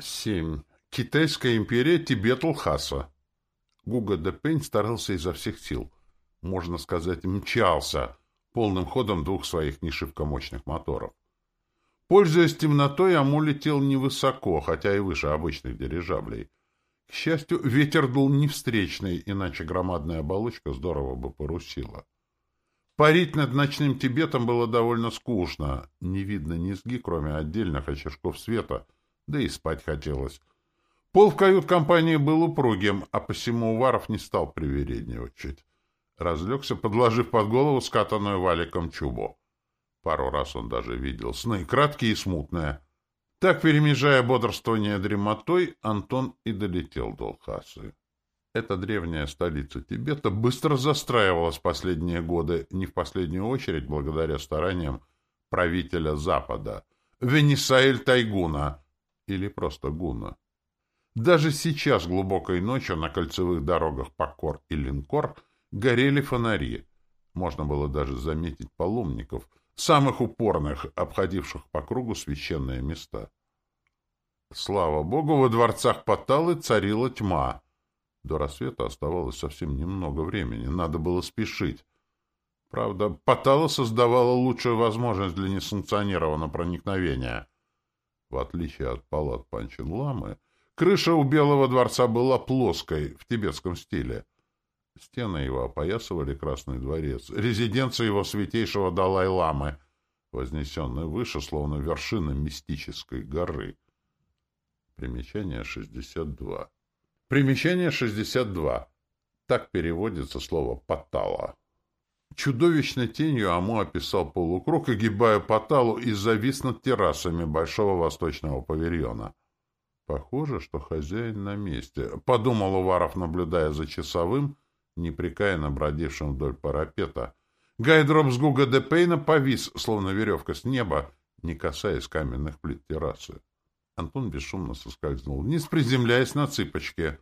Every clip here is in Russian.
7. Китайская империя Тибет-Лхаса. Гуга де Пень старался изо всех сил. Можно сказать, мчался полным ходом двух своих не шибко мощных моторов. Пользуясь темнотой, Аму летел невысоко, хотя и выше обычных дирижаблей. К счастью, ветер дул не встречный, иначе громадная оболочка здорово бы порусила. Парить над ночным Тибетом было довольно скучно. Не видно низги, кроме отдельных очажков света — да и спать хотелось. Пол в кают-компании был упругим, а посему Уваров не стал привередничать. Разлегся, подложив под голову скатанную валиком чубу. Пару раз он даже видел сны, краткие и смутные. Так, перемежая бодрствование дремотой, Антон и долетел до Лхасы. Эта древняя столица Тибета быстро застраивалась последние годы, не в последнюю очередь благодаря стараниям правителя Запада, Венесаэль Тайгуна, или просто гуна. Даже сейчас, глубокой ночью, на кольцевых дорогах Покор и Линкор горели фонари. Можно было даже заметить паломников, самых упорных, обходивших по кругу священные места. Слава богу, во дворцах Паталы царила тьма. До рассвета оставалось совсем немного времени, надо было спешить. Правда, Патала создавала лучшую возможность для несанкционированного проникновения — в отличие от палат Панчин-Ламы, крыша у Белого дворца была плоской, в тибетском стиле. Стены его опоясывали Красный дворец, резиденция его святейшего Далай-Ламы, вознесенная выше, словно вершина мистической горы. Примечание 62. Примечание 62. Так переводится слово «патала». Чудовищной тенью Аму описал полукруг, огибая по талу и завис над террасами большого восточного павильона. Похоже, что хозяин на месте, — подумал Уваров, наблюдая за часовым, непрекаянно бродившим вдоль парапета. Гайдроп с Гуга де Пейна повис, словно веревка с неба, не касаясь каменных плит террасы. Антон бесшумно соскользнул вниз, приземляясь на цыпочки.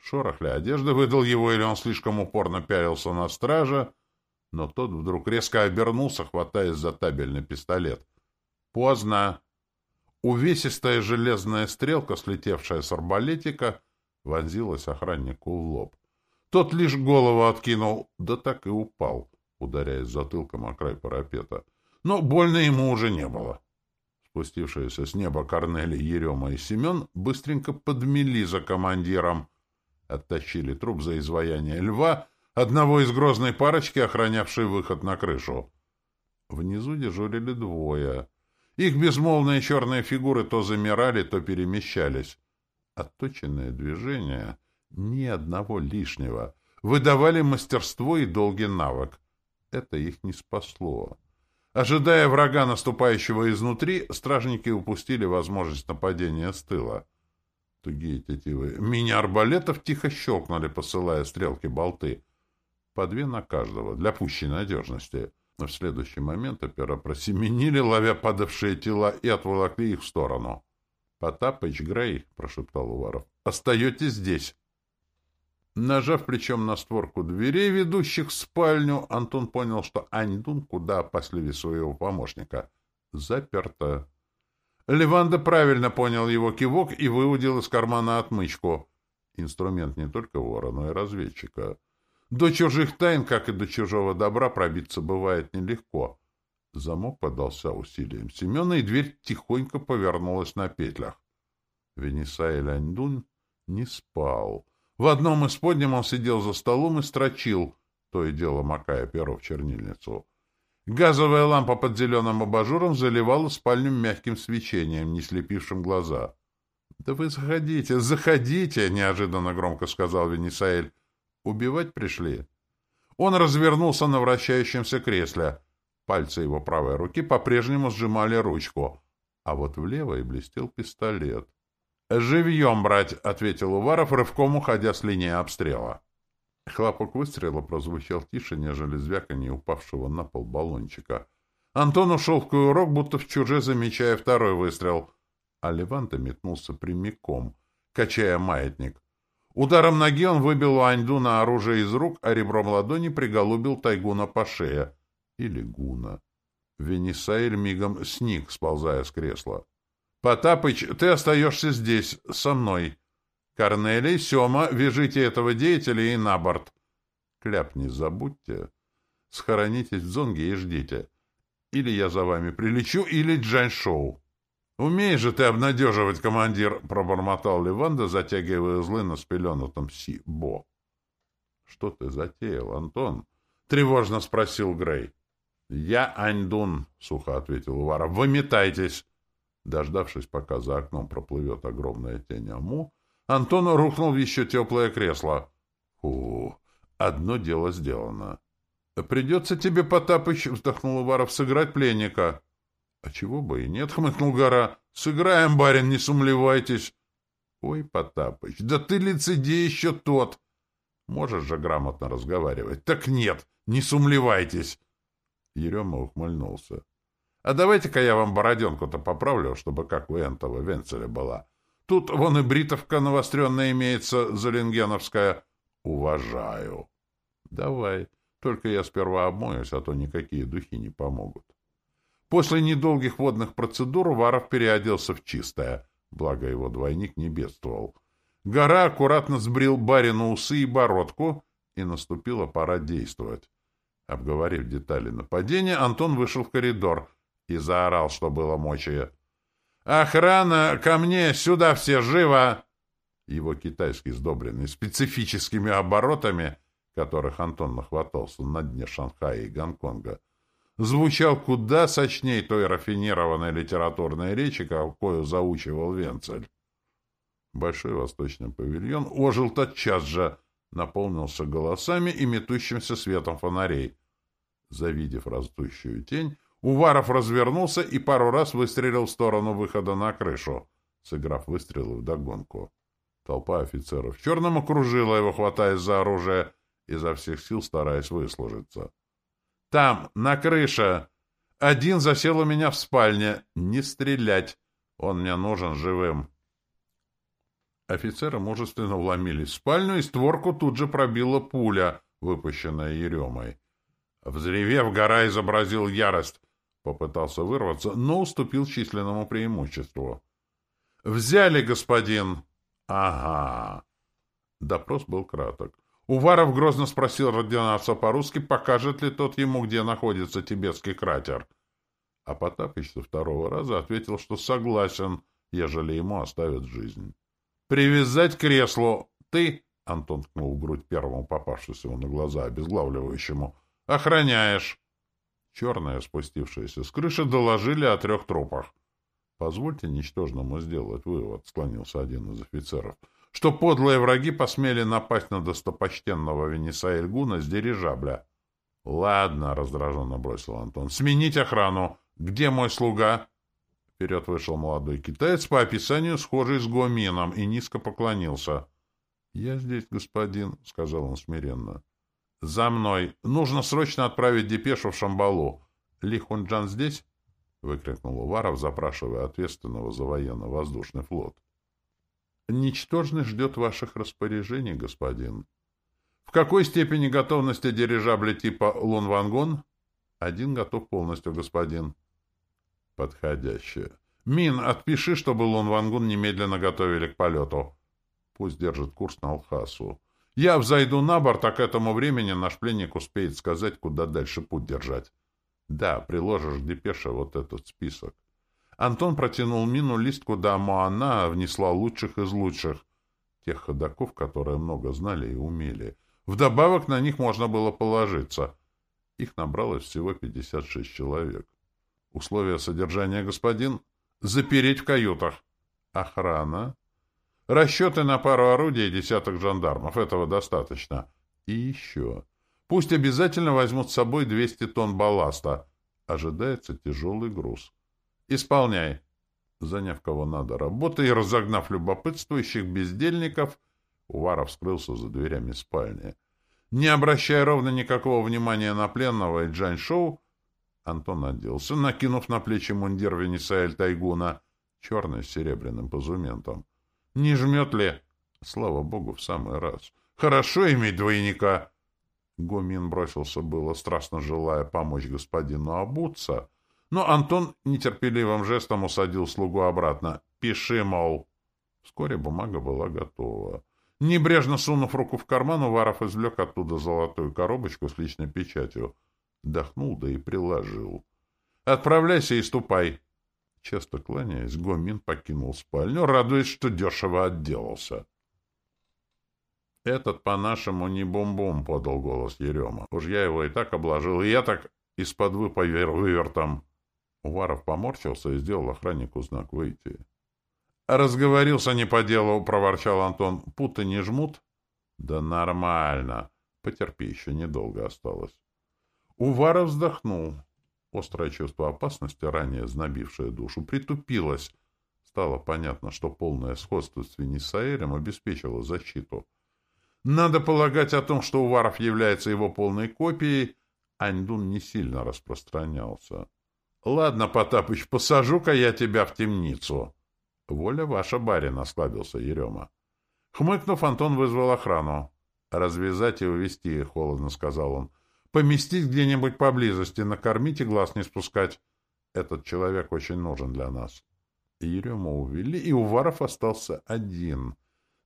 Шорох ли одежды выдал его, или он слишком упорно пялился на стража, но тот вдруг резко обернулся, хватаясь за табельный пистолет. Поздно. Увесистая железная стрелка, слетевшая с арбалетика, вонзилась охраннику в лоб. Тот лишь голову откинул, да так и упал, ударяясь затылком о край парапета. Но больно ему уже не было. Спустившиеся с неба Корнели, Ерема и Семен быстренько подмели за командиром, оттащили труп за изваяние льва — одного из грозной парочки, охранявшей выход на крышу. Внизу дежурили двое. Их безмолвные черные фигуры то замирали, то перемещались. Отточенные движения, ни одного лишнего, выдавали мастерство и долгий навык. Это их не спасло. Ожидая врага, наступающего изнутри, стражники упустили возможность нападения с тыла. Тугие тетивы мини-арбалетов тихо щелкнули, посылая стрелки-болты — по две на каждого, для пущей надежности. В следующий момент опера просеменили, ловя падавшие тела, и отволокли их в сторону. — Потапыч, Грей, — прошептал Уваров, — остаетесь здесь. Нажав плечом на створку дверей, ведущих в спальню, Антон понял, что Аньдун куда опасливее своего помощника. Заперто. Леванда правильно понял его кивок и выудил из кармана отмычку. Инструмент не только вора, но и разведчика. До чужих тайн, как и до чужого добра, пробиться бывает нелегко. Замок подался усилием Семена, и дверь тихонько повернулась на петлях. Венесай Ляньдун не спал. В одном из подням он сидел за столом и строчил, то и дело макая перо в чернильницу. Газовая лампа под зеленым абажуром заливала спальню мягким свечением, не слепившим глаза. — Да вы заходите, заходите! — неожиданно громко сказал Венесаэль. Убивать пришли? Он развернулся на вращающемся кресле. Пальцы его правой руки по-прежнему сжимали ручку, а вот в левой блестел пистолет. «Живьем брать!» — ответил Уваров, рывком уходя с линии обстрела. Хлопок выстрела прозвучал тише, нежели звяканье упавшего на пол баллончика. Антон ушел в курок, будто в чуже замечая второй выстрел, а Леванта метнулся прямиком, качая маятник. Ударом ноги он выбил у Аньдуна оружие из рук, а ребром ладони приголубил Тайгуна по шее. Или Гуна. Венесаэль мигом сник, сползая с кресла. Потапыч, ты остаешься здесь, со мной. Корнелий, Сема, вяжите этого деятеля и на борт. Кляп не забудьте. Схоронитесь в зонге и ждите. Или я за вами прилечу, или Джань-шоу. «Умеешь же ты обнадеживать, командир!» — пробормотал Леванда, затягивая узлы на спеленутом Си-Бо. «Что ты затеял, Антон?» — тревожно спросил Грей. «Я Аньдун», — сухо ответил Уваров. «Выметайтесь!» Дождавшись, пока за окном проплывет огромная тень Аму, Антон рухнул в еще теплое кресло. «Фу, одно дело сделано». «Придется тебе, Потапыч», — вздохнул Уваров, — «сыграть пленника». — А чего бы и нет, — хмыкнул гора. — Сыграем, барин, не сумлевайтесь. — Ой, Потапыч, да ты лицедей еще тот. Можешь же грамотно разговаривать. Так нет, не сумлевайтесь. Ерема ухмыльнулся. — А давайте-ка я вам бороденку-то поправлю, чтобы как у Энтова Венцеля была. Тут вон и бритовка навостренная имеется, заленгеновская. Уважаю. — Давай, только я сперва обмоюсь, а то никакие духи не помогут. После недолгих водных процедур Варов переоделся в чистое, благо его двойник не бедствовал. Гора аккуратно сбрил барину усы и бородку, и наступила пора действовать. Обговорив детали нападения, Антон вышел в коридор и заорал, что было мочи. «Охрана! Ко мне! Сюда все! Живо!» Его китайский, сдобренный специфическими оборотами, которых Антон нахватался на дне Шанхая и Гонконга, звучал куда сочней той рафинированной литературной речи, какую заучивал Венцель. Большой восточный павильон ожил тотчас же, наполнился голосами и метущимся светом фонарей. Завидев растущую тень, Уваров развернулся и пару раз выстрелил в сторону выхода на крышу, сыграв выстрелы вдогонку. Толпа офицеров в черном окружила его, хватаясь за оружие, изо всех сил стараясь выслужиться. Там, на крыше. Один засел у меня в спальне. Не стрелять. Он мне нужен живым. Офицеры мужественно вломились в спальню, и створку тут же пробила пуля, выпущенная Еремой. Взревев, гора изобразил ярость. Попытался вырваться, но уступил численному преимуществу. «Взяли, господин!» «Ага!» Допрос был краток. Уваров грозно спросил ординарца по-русски, покажет ли тот ему, где находится тибетский кратер. А Потапыч со второго раза ответил, что согласен, ежели ему оставят жизнь. «Привязать к креслу! Ты, — Антон ткнул в грудь первому попавшемуся на глаза обезглавливающему, — охраняешь!» Черные, спустившиеся с крыши, доложили о трех трупах. «Позвольте ничтожному сделать вывод», — склонился один из офицеров — что подлые враги посмели напасть на достопочтенного Венеса Гуна с дирижабля. — Ладно, — раздраженно бросил Антон, — сменить охрану. Где мой слуга? Вперед вышел молодой китаец, по описанию схожий с Гомином, и низко поклонился. — Я здесь, господин, — сказал он смиренно. — За мной. Нужно срочно отправить депешу в Шамбалу. Ли Хунджан здесь? — выкрикнул Уваров, запрашивая ответственного за военно-воздушный флот. Ничтожный ждет ваших распоряжений, господин. В какой степени готовности дирижабля типа Лунвангон? Один готов полностью, господин. Подходящее. Мин, отпиши, чтобы Лунвангун немедленно готовили к полету. Пусть держит курс на Алхасу. Я взойду на борт, а к этому времени наш пленник успеет сказать, куда дальше путь держать. Да, приложишь к депеше вот этот список. Антон протянул Мину лист, куда Моана внесла лучших из лучших, тех ходаков, которые много знали и умели. Вдобавок на них можно было положиться. Их набралось всего 56 человек. Условия содержания, господин? Запереть в каютах. Охрана. Расчеты на пару орудий и десяток жандармов. Этого достаточно. И еще. Пусть обязательно возьмут с собой 200 тонн балласта. Ожидается тяжелый груз. Исполняй. Заняв кого надо работой и разогнав любопытствующих бездельников, Уваров скрылся за дверями спальни. Не обращая ровно никакого внимания на пленного и Джань-Шоу, Антон оделся, накинув на плечи мундир Венесаэль Тайгуна, черный с серебряным позументом. Не жмет ли? Слава богу, в самый раз. Хорошо иметь двойника. Гомин бросился было, страстно желая помочь господину обуться, Но Антон нетерпеливым жестом усадил слугу обратно. «Пиши, мол». Вскоре бумага была готова. Небрежно сунув руку в карман, Уваров извлек оттуда золотую коробочку с личной печатью. Дохнул, да и приложил. «Отправляйся и ступай!» Часто кланяясь, Гомин покинул спальню, радуясь, что дешево отделался. «Этот, по-нашему, не бум-бум», — подал голос Ерема. «Уж я его и так обложил, и я так из-под вывертом». Уваров поморщился и сделал охраннику знак «Выйти». «Разговорился не по делу», — проворчал Антон. «Путы не жмут?» «Да нормально. Потерпи, еще недолго осталось». Уваров вздохнул. Острое чувство опасности, ранее знобившее душу, притупилось. Стало понятно, что полное сходство с Венесаэлем обеспечило защиту. Надо полагать о том, что Уваров является его полной копией, Аньдун не сильно распространялся. — Ладно, Потапыч, посажу-ка я тебя в темницу. — Воля ваша, барин, — осклабился Ерема. Хмыкнув, Антон вызвал охрану. — Развязать и увести, — холодно сказал он. Поместить где-нибудь поблизости, накормить и глаз не спускать. Этот человек очень нужен для нас. Ерему увели, и Уваров остался один.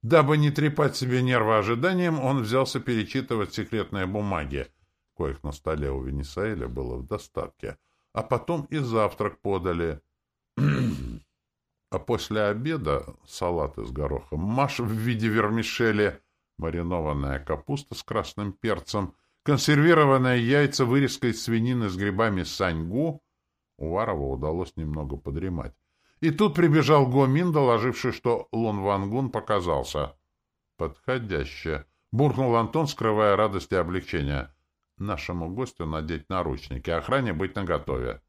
Дабы не трепать себе нервы ожиданием, он взялся перечитывать секретные бумаги, коих на столе у Венесаэля было в достатке. А потом и завтрак подали. а после обеда салат из гороха, маш в виде вермишели, маринованная капуста с красным перцем — Консервированные яйца, вырезка из свинины с грибами саньгу. Уварову удалось немного подремать. И тут прибежал Гомин, доложивший, что Лун Вангун показался. «Подходяще!» — буркнул Антон, скрывая радость и облегчение. «Нашему гостю надеть наручники, охране быть наготове».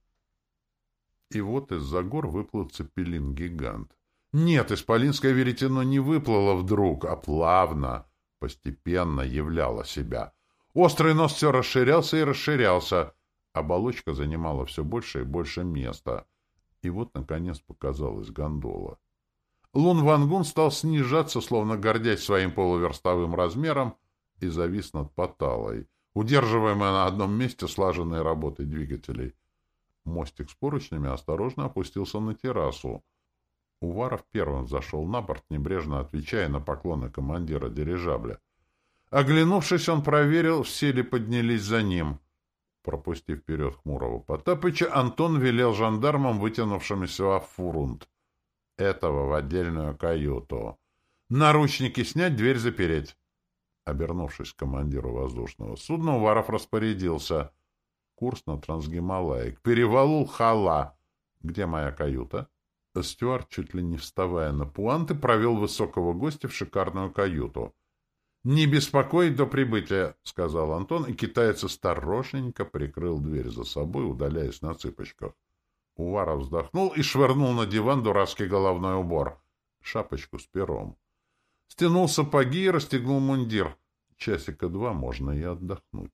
И вот из-за гор выплыл цепелин-гигант. Нет, исполинское веретено не выплыло вдруг, а плавно, постепенно являло себя — Острый нос все расширялся и расширялся. Оболочка занимала все больше и больше места. И вот, наконец, показалась гондола. Лун Вангун стал снижаться, словно гордясь своим полуверстовым размером, и завис над Паталой, удерживаемой на одном месте слаженной работой двигателей. Мостик с поручнями осторожно опустился на террасу. Уваров первым зашел на борт, небрежно отвечая на поклоны командира дирижабля — Оглянувшись, он проверил, все ли поднялись за ним. Пропустив вперед хмурого Потапыча, Антон велел жандармам, вытянувшимся в фурунт. Этого в отдельную каюту. Наручники снять, дверь запереть. Обернувшись к командиру воздушного судна, Уваров распорядился. Курс на Трансгималай, к перевалу Хала. Где моя каюта? Стюарт, чуть ли не вставая на пуанты, провел высокого гостя в шикарную каюту. «Не беспокоить до прибытия», — сказал Антон, и китаец осторожненько прикрыл дверь за собой, удаляясь на цыпочках. Уваров вздохнул и швырнул на диван дурацкий головной убор. Шапочку с пером. Стянул сапоги и расстегнул мундир. Часика два можно и отдохнуть.